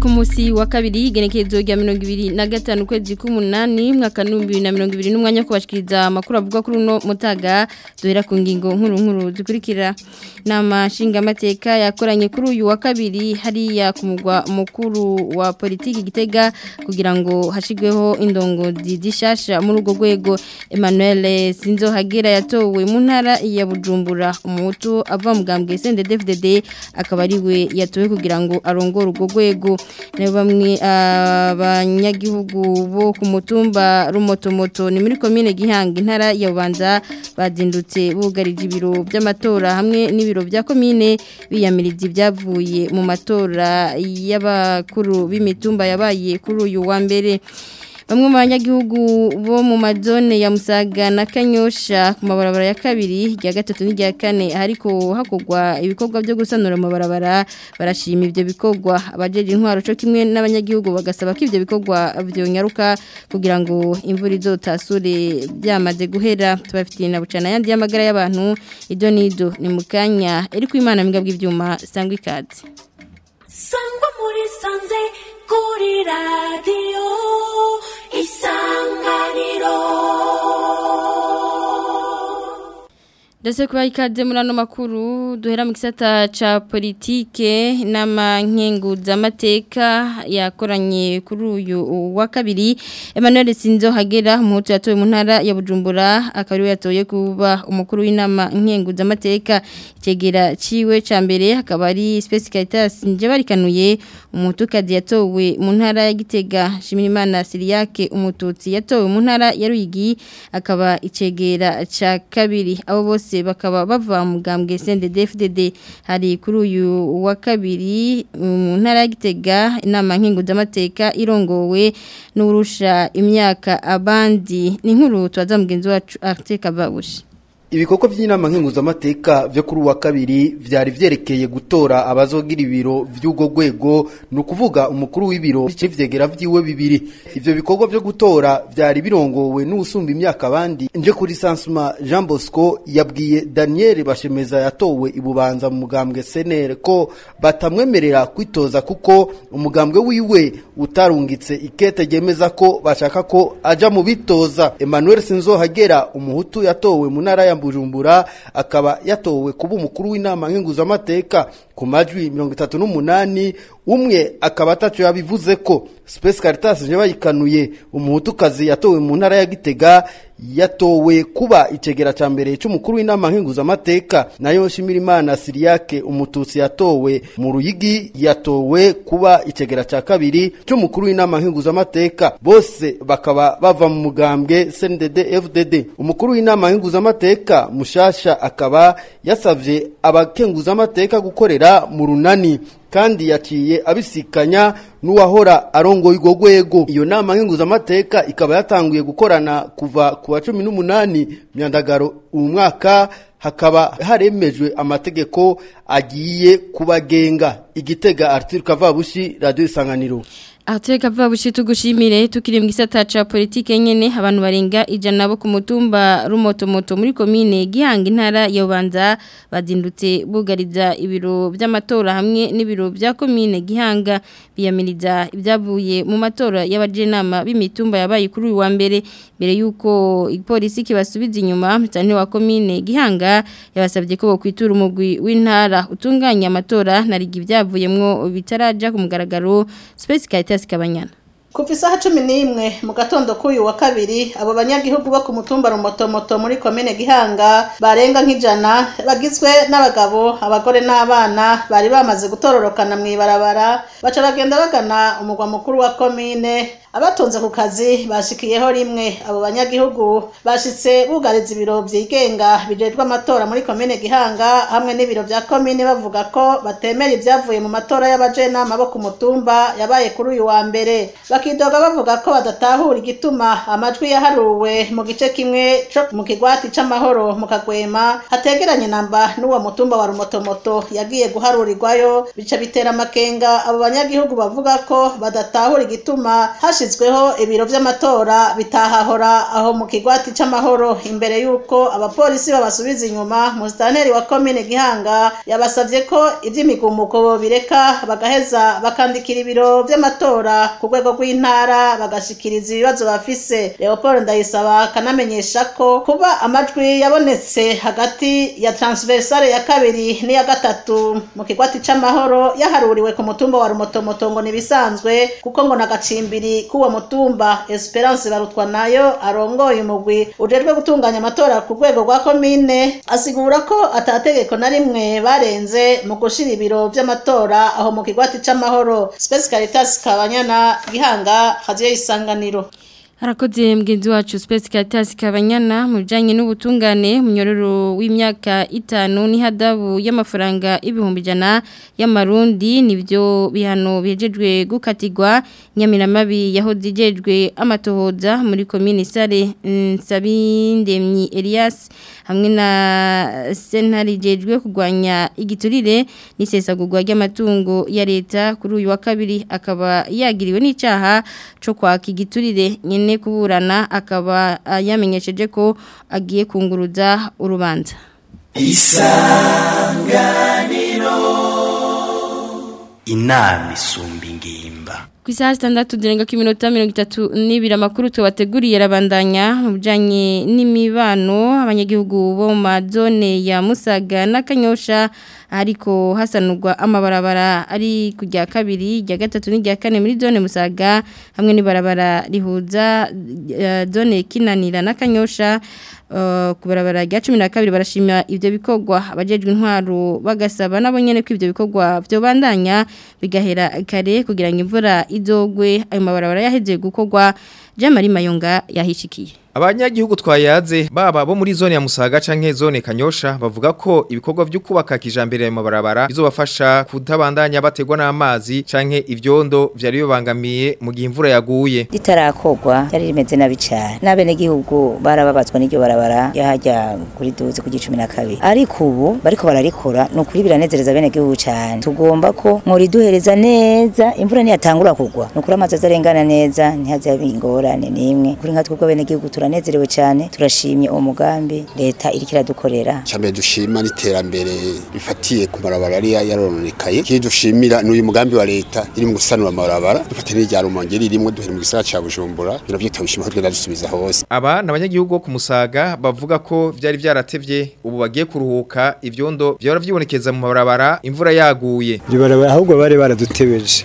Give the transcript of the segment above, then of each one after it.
ku munsi wa kabiri igenekerezo na gatanu ukwezi k'umunani mwaka n'ibihumbi na mirongo ibiri n'umwanya kubashikiriza amakuru avuga kuri uno mutaga duhera ku ngingo nkuru nkuru dukurikira inama nshingamateka yakoranye kuri uyu wa kabiri hariya ku mugwa mukuru wa politiki gitega kugira ngo hashyirweho indongozi zishasha muri urwo rwego emmanuel sinzohagera yatowe mu ya bujumbura umutu ava mu bwambwe sende devudede akaba ariwe yatowe kugira ngo arongore urwo rwego bamwe abanyagihugu ah, bo ku mutumba rumotomoto ni muri komine gihanga intara ya bubanza badindutse bugarije ibiro by'amatora hamwe n'ibiro bya komine biyamiriza ibyavuye mu matora y'abakuru b'imitumba yabaye kuri uyu wa mbere bamwe mu banyagihugu bo mu Mazone ya musaga na kanyosha ku mabarabara ya kabiri rya gatatu n'irya kane ariko hakogwa ibikorwa byo gusanura amabarabara barashima ibyo bikorwa abajeje intwaro cyo kimwe n'abanyagihugu bagasaba ko ibyo bikorwa nyaruka kugira ngo imvura izotasure byamaze guhera tubafitiye na bucana yandi y'amagara y'abantu ido n'ido ni mu kanya iri kwimana mbwa bw'ibyuma sangwa ikaze sangwa muri sanze 우리 라디오 이상가리로 ndetse kuba ikaze muri makuru duhera mu kisata cha politike inama nkenguzamateka yakoranye kuri uyu wa kabiri Emmanuel Sinzohagera umuhutu yatowe mu ntara ya bujumbura akaba yatoye kuba umukuru w'inama nkenguzamateka ikegera cyiwe cha mbere akaba ari sipesi karitasi barikanuye umutukazi yatowe mu ntara ya gitega shimirimana siriyake umututsi yatowe mu ntara ya ruyigi akaba ikegera cya kabiri abo bose bose bakaba bava mu bwambwe CNDD-FDD hari kuri uyu wa kabiri mu um, ntara ya Gitega inama nkinguzamateka irongowe n'urusha imyaka abandi ni nkuru tubaza mugenzi wacu Arctic Babushi ibikorwa by'inama nkenguzamateka byo kuri uwa kabiri byari byerekeye gutora abazogira ibiro by'ubwo rwego ni ukuvuga umukuru w'ibiro by'ibyegera by'iwe bibiri ibyo bikorwa byo gutora byari birongowe n'usumba imyaka abandi nje kuri sansuma jean bosco yabwiye daniel bashemeza yatowe ibubanza mu mugambwe senere ko batamwemerera kwitoza kuko umugambwe wiwe utarungitse ikete ryemeza ko bashaka ko ajya mu bitoza emmanuel sinzohagera umuhutu yatowe mu ntara ya Bujumbura akaba yatowe kuba umukuru w'inama nkenguzamateka ku majwi mirongo itatu n'umunani umwe akaba atacu yabivuze ko Space Caritas je bayikanuye umuhutukazi yatowe mu ntara ya Gitega yatowe kuba icegera ca mbere cy'umukuru w'inama nkinguzamateka nayo nshimira imana Siriyake umututsi yatowe mu ruyigi yatowe kuba icegera cya kabiri cy'umukuru w'inama nkinguzamateka bose bakaba bava mu mugambwe CNDD FDD umukuru w'inama nkinguzamateka mushasha akaba yasavye abakenguzamateka gukorera mu runani kandi yaciye abisikanya n'uwahora arongoye urwo rwego iyo nama nkenguzamateka ikaba yatanguye gukorana kuva kuwa wa cumi n'umunani myandagaro umwaka hakaba haremejwe amategeko agiye kubagenga igitega arituruka vabushi radiyo isanganiro ahateka vuba bushi tugushimire tukiri mu gisata politike nyene abantu barenga ijana bo ku mutumba rumotomoto muri komine gihanga intara ya Bubanza bazindutse bugariza ibiro by'amatora hamwe n'ibiro bya komine gihanga biyamiriza ibyavuye mu matora y'abajenama b'imitumba yabaye kuri uyu wa mbere mbere yuko ipolisi kibasubiza inyuma cyane wa komine gihanga yabasabye ko kwitura umugwi w'intara utunganya amatora narigi byavuyemwo bitaraja ku mugaragaro space es que mañana. Kuva isaha cumi n'imwe mu gatondo k'uyu wa kabiri abo banyagihugu bo ku mutumba Rumotomoto muri komine Gihanga barenga nk'ijana bagizwe n'abagabo abagore n'abana bari bamaze gutororokana mu ibarabara baca bagenda bagana umugwa mukuru wa komine abatunze ku kazi bashikiyeho rimwe abo banyagihugu bashitse bugariza ibiro byigenga bijejwe amatora muri komine Gihanga hamwe n'ibiro bya komine bavuga ko batemera ibyavuye mu matora y'abajenama bo ku mutumba yabaye kuri uyu wa mbere bakidoga bavuga ko badatahura igituma amajwi yaharuwe mu gice kimwe co mu kigwati cy’amahoro mu kagwema hategeranye namba n'uwo mutumba wa rumotomoto yagiye guharurirwayo bica bitera amakenga abo banyagihugu bavuga ko badatahura igituma hashizweho ibiro vy'amatora bitahahora aho mu kigwati c'amahoro imbere y'uko abapolisi babasubiza inyuma musitanteri wa komine gihanga yabasabye ko ivy'imigumuko bireka bagaheza bakandikira ibiro by’amatora ku rwego rw'i w'intara bagashyikiriza ibibazo bafise leopold ndayisaba akanamenyesha ko kuba amajwi yabonetse hagati ya transversale ya kabiri n'iya gatatu mu kigwati cy'amahoro yaharuriwe ku mutumba wa rumotomoto ngo nibisanzwe kuko ngo nagacimbiri k'uwo mutumba esperance barutwa nayo arongoye umugwi ujejwe gutunganya amatora ku rwego rwa komine asigura ko atategeko na rimwe barenze mu gushira ibiro by’amatora aho mu kigwati cy’amahoro space caritas kabanyana gihanga anda hajya isanganiro harakoze mugenzi wacu sipesi katasi kabanyana mu bijyanye n'ubutungane munyororo w'imyaka itanu n'ihadabu y'amafaranga ibihumbi ijana y'amarundi nibyo bihano bihejejwe gukatigwa nyamiramabi yahoze igejwe amatohoza muri komini sare nsabindemyi Elias hamwe na sentare igejwe kurwanya igiturire n'isesagurwa ry'amatungo ya leta kuri uyu wa kabiri akaba yagiriwe n'icyaha cyo kwaka igiturire nyine ane kuburana akaba ah, yamenyesheje ko agiye kunguruza urubanza isanganiro inama isumba ku isaha zitandatu zirenga ku minota mirongo itatu n'ibiri amakuru tubateguriye rabandanya mu bijyanye n'imibano abanyagihugu bo mu mazone ya musaga n'akanyosha ariko hasanurwa amabarabara ari ku rya kabiri rya gatatu n'irya kane muri zone musaga hamwe n'ibarabara rihuza eh, zone kinanira n'akanyosha Eh, ku barabara rya cumi na kabiri barashima ibyo bikorwa abajejwe intwaro bagasaba nabo nyine ko ibyo bikorwa byo bandanya bigahera kare kugira ngo imvura idogwe ayo mabarabara yaheze gukogwa jamari mayonga yahishikiye abanyagihugu twayaze baba bo muri zone ya Musaga canke zone Kanyosha bavuga ko ibikorwa byo kubaka kijambere mu mabarabara bizobafasha kutabandanya bategwa n'amazi canke ivyondo vyari bibangamiye mu gihe imvura yaguye ritarakogwa yari rimeze nabi cane n'abene gihugu barababatswa n'iryo barabara yahajya kuri duze kuri 12 ariko ubu bariko bararikora no kuri biranezereza bene gihugu cane tugomba ko muri duhereza neza imvura niyatangura kugwa no kuri amazi azarengana neza ntihaze ingorane nimwe kuri nka twebwe bene gihugu turanezerewe cyane turashimye uwo mugambi leta iri kiradukorera cyane dushima n'iterambere rifatiye ku marabara yari yarononekaye kiri dushimira n'uyu mugambi wa leta iri mu gusanura amabarabara dufate n'irya rumonge ririmo duhere mu gisagara ca Bujumbura biravyo tubishima ko tugenda dusubiza hose aba n'abanyagihugu bo ku Musaga bavuga ko byari byaratebye ubu bagiye kuruhuka ibyondo byora vyibonekeza mu mabarabara imvura yaguye ahubwo bari baradutebeje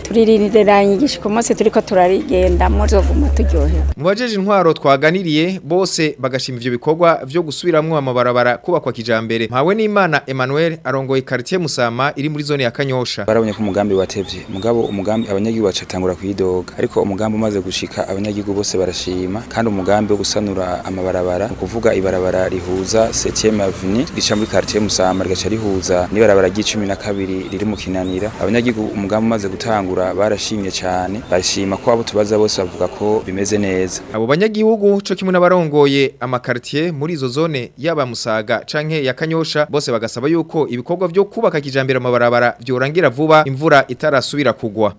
turirindira inyigisho ku munsi turi ko turarigenda muzoguma turyohewe mu bajeje intwaro twaganiriye bose bagashima ibyo bikorwa vyo gusubiramwo amabarabara kubakwa kijambere mpawe n'imana Emmanuel arongoye quartier Musama iri muri zone ya Kanyosha barabonye ko umugambi watevye mugabo umugambi abanyagihugu bacatangura kuyidoga ariko umugambi umaze gushika abanyagihugu bose barashima kandi umugambi wo gusanura amabarabara kuvuga ibarabara rihuza 7e avenue gica muri quartier Musama rigaca rihuza n'ibarabara ry'icumi na kabiri riri mu kinanira abanyagihugu umugambi umaze gutangura barashimye cyane bashima ko abo tubaza bose bavuga ko bimeze neza abo banyagihugu cyo kimwe n'abarongoye amakartier muri izo zone yaba Musaga canke ya Kanyosha bose bagasaba yuko ibikorwa byo kubaka kijambere amabarabara byorangira vuba imvura itarasubira kugwa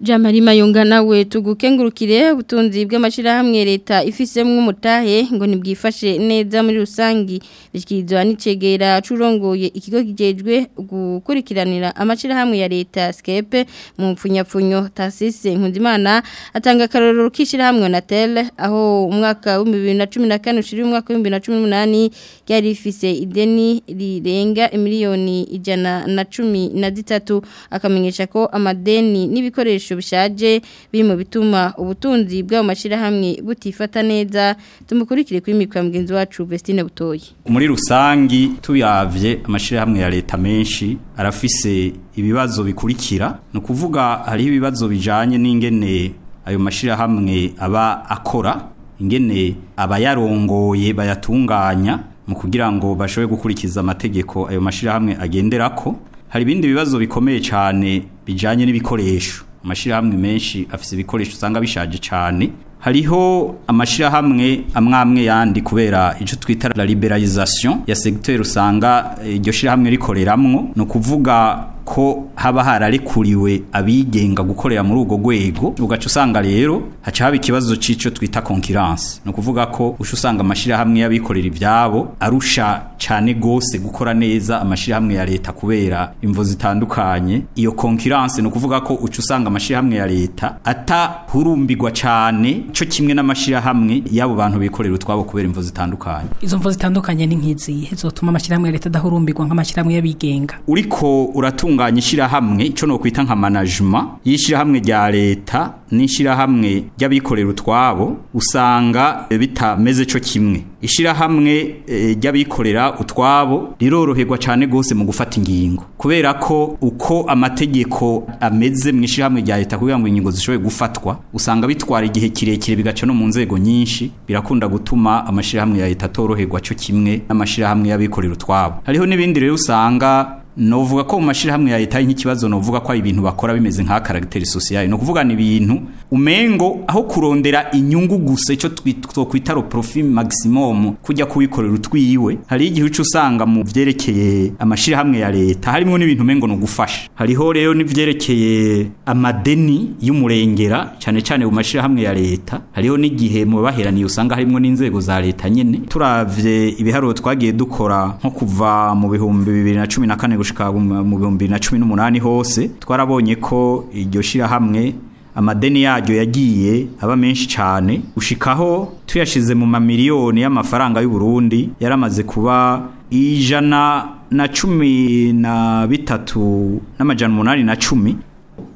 Jamarima yunga nawe tugukengurukire ubutunzi bw'amashirahamwe leta ifisemo mutahe ngo nibwifashe neza muri rusangi bishyikirizwa n'icegera curongoye ikigo kijejwe gukurikiranira amashirahamwe ya leta skepe mu mfunyapfunyo tasise nkundimana atanga akarorero k'ishirahamwe na tele aho umwaka wa 2014 ushiri umwaka wa 2018 yari rifise ideni rirenga miliyoni ijana na cumi na zitatu akamenyesha ko amadeni n'ibikoresho ibikoresho bishaje biri mu bituma ubutunzi bw'ayo mashyirahamwe butifata neza tumukurikire kuri mikoro mugenzi wacu Vestine Butoyi muri rusangi tuyavye amashyirahamwe ya leta menshi arafise ibibazo bikurikira ni ukuvuga hariho ibibazo bijanye n'ingene ayo mashyirahamwe aba akora ingene abayarongoye bayatunganya mu kugira ngo bashobore gukurikiza amategeko ayo mashyirahamwe agenderako hari ibindi bibazo bikomeye cyane bijyanye n'ibikoresho amashirahamwe menshi afise ibikoresho usanga bishaje cyane hariho amashirahamwe amwamwe yandi kubera ico twita la liberalisation ya secteur usanga eh, iryo shirahamwe rikoreramwo no kuvuga ko haba hararekuriwe abigenga gukorera muri ubwo rwego ugaca usanga rero haca haba ikibazo cy'icyo twita konkiranse ni ukuvuga ko uca usanga amashyirahamwe y'abikorera ibyabo arusha cyane rwose gukora neza amashyirahamwe ya leta kubera imvu zitandukanye iyo konkiranse ni ukuvuga ko uca usanga amashyirahamwe ya leta atahurumbirwa cyane cyo kimwe n'amashyirahamwe y'abo bantu bikorera utwabo kubera imvu zitandukanye izo mvu zitandukanye ni nk'izihe zotuma amashyirahamwe ya leta adahurumbirwa nk'amashyirahamwe y'abigenga uriko uratunga gutunganya ishyirahamwe icyo nokwita nka manajima y'ishyirahamwe rya leta n'ishyirahamwe ry'abikorera utwabo usanga bitameze cyo kimwe ishyirahamwe e, ry'abikorera utwabo riroroherwa cyane rwose mu gufata ingingo kubera ko uko amategeko ameze mu ishyirahamwe rya leta kugira ngo ingingo zishobore gufatwa usanga bitwara igihe kirekire bigaca no mu nzego nyinshi birakunda gutuma amashyirahamwe ya leta atoroherwa cyo kimwe n'amashyirahamwe y'abikorera utwabo hariho n'ibindi rero usanga novuga ko mu mashirahamwe ya leta nk'ikibazo novuga ko ibintu bakora bimeze nka caractère sociale no kuvugana ibintu umengo aho kurondera inyungu gusa ico twokwita ro profit maximum kujya kubikorera utwiwe hari igihe uco usanga mu byerekeye amashyirahamwe ya leta harimo n'ibintu umengo no gufasha hariho rero nibyerekeye amadeni y'umurengera cyane cyane mu mashirahamwe ya leta hariho n'igihe mu baheraniye usanga harimo n'inzego za leta nyene turavye ibiharuro twagiye dukora nko kuva mu bihumbi bibiri na cumi 2014 gushika mu na cumi n'umunani hose twarabonye ko iryo shyirahamwe amadeni yaryo yagiye aba menshi cyane gushikaho tuyashize mu mamiliyoni y'amafaranga y'u Burundi yaramaze kuba ijana na cumi na bitatu n'amajana umunani na cumi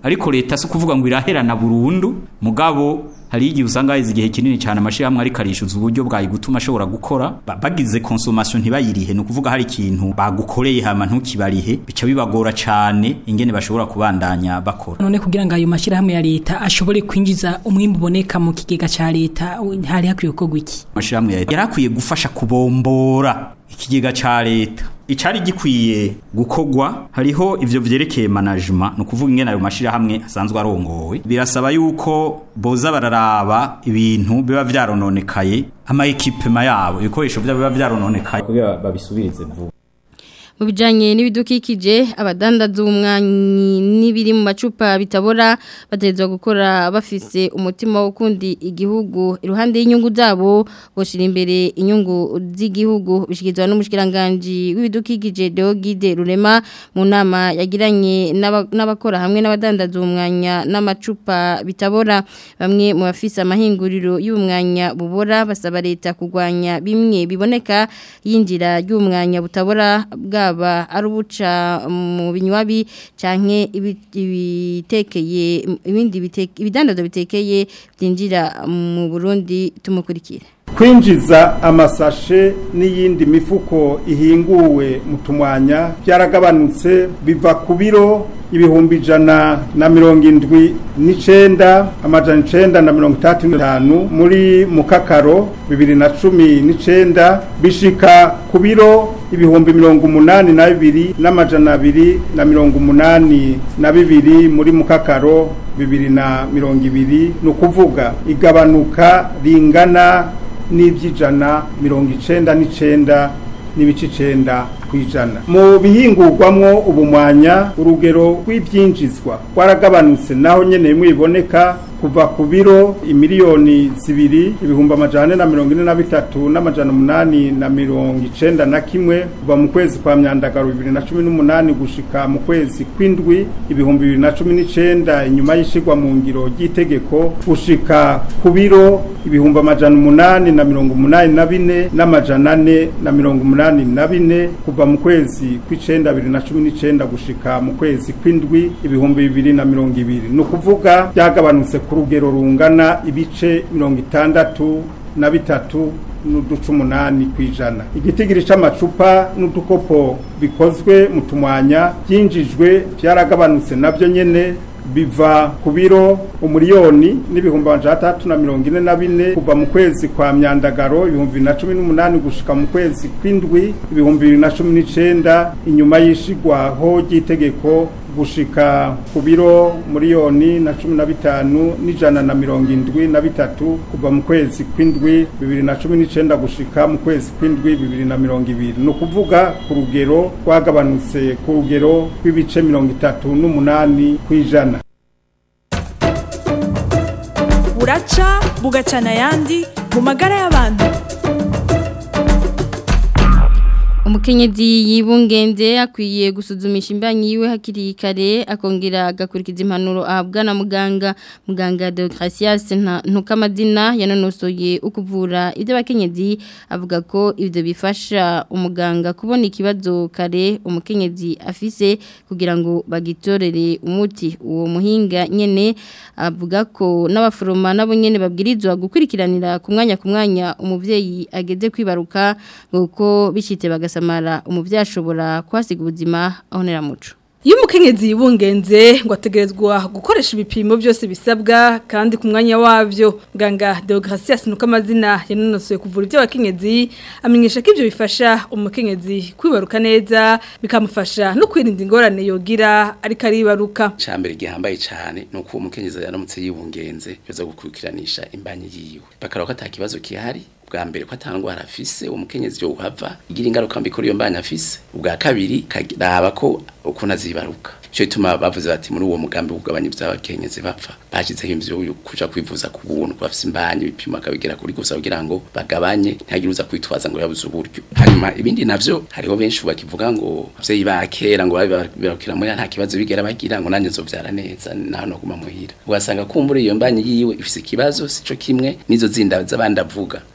ariko leta si ukuvuga ngo iraherana burundu mugabo hari igihe usanga haheze igihe kinini cyane amashyirahamwe ariko arishyuza uburyo gutuma ashobora gukora bagize consommation ntibayirihe ni ukuvuga hari ikintu bagukoreye hama ntukibarihe bica bibagora cyane ingene bashobora kubandanya bakora none kugira ngo ayo mashyirahamwe ya leta ashobore kwinjiza umwimbu uboneka mu kigega cya leta hari hakwiye gukorwa iki amashyirahamwe ya leta yari akwiye gufasha kubombora ikigega cya leta icari gikwiye gukogwa hariho ibyo vyerekeye management no kuvuga ingene ayo mashira asanzwe arongowe birasaba yuko boza bararaba ibintu biba vyarononekaye ama ekipe yabo ibikoresho byabo biba vyarononekaye kugira babisubirize vuba mu bijyanye n'ibidukikije abadandaza umwanyi n'ibiri mu macupa bitabora bategerezwa gukora bafise umutima wo igihugu iruhande y'inyungu zabo boshyira imbere inyungu z'igihugu bishyikirizwa n'umushyirangajwi w'ibidukikije Deogide rurema mu nama yagiranye n'abakora hamwe n'abadandaza umwanya n'amacupa bitabora bamwe mu bafise amahinguriro y'umwanya bubora basaba leta kugwanya bimwe biboneka yinjira ry'umwanya butabora bwa bwaba ari ubuca mu binywabi canke ibitekeye ibindi ibidandazo bitekeye byinjira mu Burundi tumukurikira kwinjiza amasashe n'iyindi mifuko ihinguwe mu tumwanya byaragabanutse biva ku biro ibihumbi ijana na mirongo indwi nicenda amajana icyenda na mirongo itandatu n'itanu muri mukakaro bibiri na cumi nicenda bishika ku biro ibihumbi mirongo umunani na bibiri n'amajana abiri na mirongo umunani na bibiri muri mukakaro bibiri na mirongo ibiri ni ukuvuga igabanuka ringana n'iby'ijana mirongo icyenda n'icenda n'ibice icenda ku ijana mu bihingurwamwo ubumwanya urugero rw'ibyinjizwa rwaragabanutse naho nyine bimwe kuva ku biro imiliyoni zibiri ibihumbi amajana na mirongo ine na bitatu n'amajana umunani na mirongo icenda na kimwe kuva mu kwezi kwa myandagaro bibiri na cumi n'umunani gushika mu kwezi kw'indwi ibihumbi bibiri na cumi n'icenda inyuma y'ishigwa mu ngiro ry'itegeko gushika ku biro ibihumbi amajana umunani na mirongo umunani na bine n'amajana ane na mirongo umunani na bine kuva mu kwezi kw'icenda bibiri na cumi n'icenda gushika mu kwezi kw'indwi ibihumbi bibiri na mirongo ibiri ni ukuvuga byagabanutse ku rungana ibice mirongo itandatu na bitatu n'uduce umunani ku ijana igitigiri cy'amacupa n'udukopo bikozwe mu tumwanya byinjijwe byaragabanutse nabyo nyine biva ku biro umuriyoni n'ibihumbi atatu na mirongo ine na bine kuva mu kwezi kwa myandagaro ibihumbi bibiri na cumi n'umunani gushika mu kwezi kw'indwi ibihumbi bibiri na cumi n'icyenda inyuma y'ishigwaho ry'itegeko gushika ku biro miliyoni na cumi na bitanu n'ijana na mirongo indwi na bitatu kuva mu kwezi kw'indwi bibiri na cumi n'icenda gushika mu kwezi kw'indwi bibiri na mirongo ibiri ni ukuvuga ku rugero rwagabanutse ku rugero rw'ibice mirongo itatu n'umunani kw'ijana buraca bugacana ayandi mu magara y'abantu umukenyezi yibungenge akwiye gusuzumisha imbanyi yiwe hakiri kare akongera agakurikiza impanuro ahabwa na muganga muganga Deogratias Ntukamadina yanonosoye ukuvura ibyo bakenyezi avuga ko ibyo bifasha umuganga kubona ikibazo kare umukenyezi afise kugira ngo bagitorere umuti uwo muhinga nyene avuga ko n'abaforoma nabo nyene babwirizwa gukurikiranira ku mwanya ku mwanya umuvyeyi ageze kwibaruka ngo bishite bagasama kubyara umubyeyi ashobora kuhasiga ubuzima aho muco iyo umukenyezi yibungenze ngo ategerezwa gukoresha ibipimo byose bisabwa kandi ku mwanya wavyo ganga demokarasi sinuka amazina yanonosoye kuvura iby'abakenyezi amenyesha ko ibyo bifasha umukenyezi kwibaruka neza bikamufasha no kwirinda ingorane yogira ariko ari cya mbere gihambaye cyane ni uko uwo mukenyezi yaramutse yibungenze yoza gukurikiranisha imbanyi yiwe bakareba ko nta kibazo gihari bwa mbere ko atangwara afise umukenyezi yo uhava igira ingaruka mbi kuri mbanya afise ubwa kabiri karaba ko ukuntu azibaruka cyo gituma bavuze bati muri uwo mugambi wo kugabanya iby'abakenyezi bapfa bashyizeho imvyo yo kuja kwivuza ku buntu bafise imbanyi ibipimo akabigera kuri gusa kugira ngo bagabanye ntihagire kwitwaza ngo yabuze uburyo hanyuma ibindi navyo hariho benshi bakivuga ngo abavyeyi ba kera ngo babibakira muhira nta kibazo bigera bagira ngo nanjye nzovyara neza na hano guma muhira ugasanga kumbura iyo mbanyi yiwe ifise ikibazo sico kimwe nizo zinda z'abandi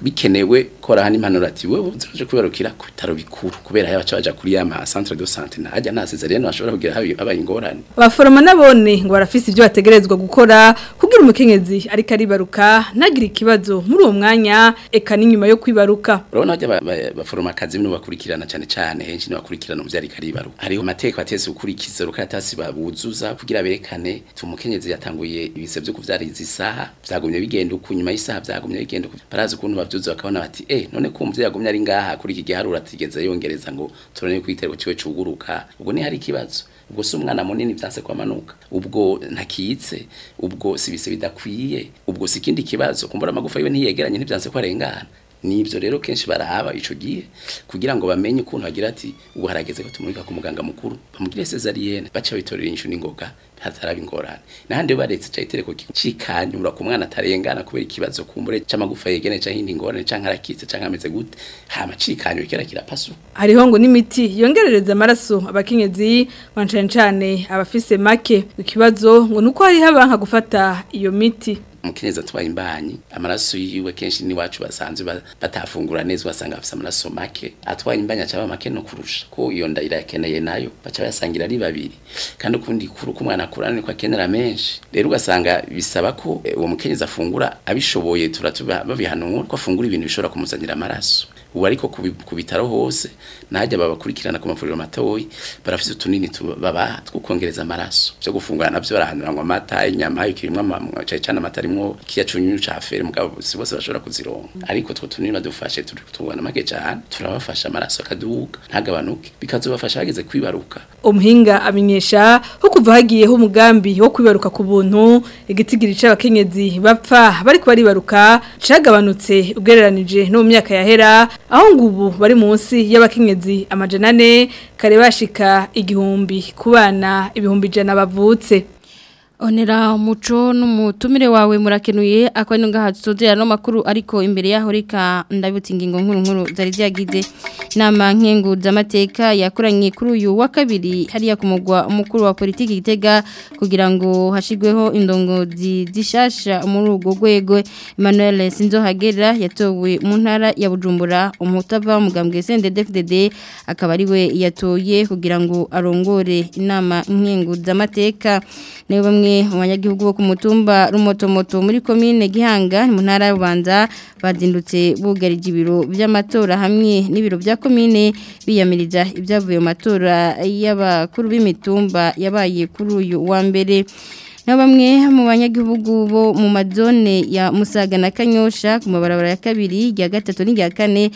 bikenewe kora hani impanuro ati wewe uzoje kubarukira ku bitaro bikuru kubera yabaca baja kuri ya ma centre de santé najya nasize rero bashobora kugira habi ingorane abaforoma nabone ngo barafise ibyo bategerezwa gukora kugira umukenyezi ari karibaruka ntagire ikibazo muri uwo mwanya eka nyuma yo kwibaruka urabona bajya baforoma akazi nibo bakurikirana cyane cyane henshi nibo bakurikirana umubyeyi ariko aribaruka hariho amategeko ateze gukurikiza urukaratasi babuzuza kugira berekane tumukenyezi yatanguye ibise byo kuvyara izi saha byagumye bigenda uko nyuma y'isaha byagumye bigenda uko barazi ukuntu bavyuza bakabona bati eh none kumvye yagumye ari ngaha kuri iki giharura atigeze yongereza ngo turone kwiterwa ciwe cuguruka ubwo ni hari ikibazo ubwo se umwana munini byanse kwamanuka ubwo ntakitse ubwo sibise bidakwiye ubwo si ikindi kibazo kumbura amagufa yiwe ntiyegeranye ntibyanse ko arengana nibyo rero kenshi barahaba icyo gihe kugira ngo bamenye ukuntu agira ati ubu harageze ko tumurika ku muganga mukuru bamugire sezariyene baca bitorera inshuro n'ingoga hazaraba ingorane n'ahandi iyo baretse ca itereko cikanyura ku mwana atarengana kubera ikibazo kumbure c'amagufa yegene canke indi ngorane canke arakitse canke ameze gute hama cikanyura kera kirapasura hariho ngo n'imiti yongerereza amaraso abakenyezi bancane cane abafise make ikibazo ngo nuko hariho abanka gufata iyo miti umukenyezi atwaye imbanyi amaraso yiwe kenshi n'iwacu basanzwe batafungura neza wasanga afite amaraso make atwaye imbanyi acaba make no kurusha ko iyo nda irakeneye nayo baca bayasangira ari babiri kandi ukundi kuri kumwana akura nuko akenera menshi rero ugasanga bisaba ko eh, uwo mukenyezi afungura abishoboye turatuba babihanura ko afungura ibintu bishobora kumuzanira amaraso ubu ariko ku bitaro hose najya babakurikirana ku mavuriro matoyi barafite utunini babaha twukongereza amaraso byo gufungura nabyo barahanura ngo amata inyama ikirimwa cyane cyane amata arimwo kiyacunyunyu ca fere mugabo si bose bashobora kuzironka ariko two tunini badufashe tugana make cyane turabafasha amaraso akaduga ntagabanuke bikazobafasha bageze kwibaruka umuhinga amenyesha kuva hagiyeho umugambi wo kwibaruka ku buntu igitigiri cy'abakenyezi bapfa bari kubaribaruka cyagabanutse ugereranije no mu myaka yahera aho ngubu bari munsi y'abakenyezi amajana ane kare bashika igihumbi ku bana ibihumbi ijana bavutse onera umuco n'umutumire wawe murakenuye akaba ngaha dusozera no makuru ariko imbere yaho reka ndabutse ingingo nkuru nkuru zari ziyagize inama nkenguzamateka yakoranye kuri uyu wa kabiri hariya ku mugwa umukuru wa politiki gitega kugira ngo hashyirweho indongozi zishasha muri urwo rwego Emmanuel Sinzohagera yatowe mu ntara ya Bujumbura umutava mugambwe SNDD-FDD akaba ari we yatoye kugira ngo arongore inama nkenguzamateka ni bamwe mu banyagihugu kumutumba rumoto moto rumotomoto muri komine Gihanga mu ntara y'Ubanza bazindutse bugarije ibiro by'amatora hamwe n'ibiro bya komine biyamirija ibyavuye matora y'abakuru b'imitumba yabaye kuri uyu wa mbere na bamwe mu banyagihugu bo mu mazone ya musaga na kanyosha ku mabarabara ya kabiri ya gatatu n'irya kane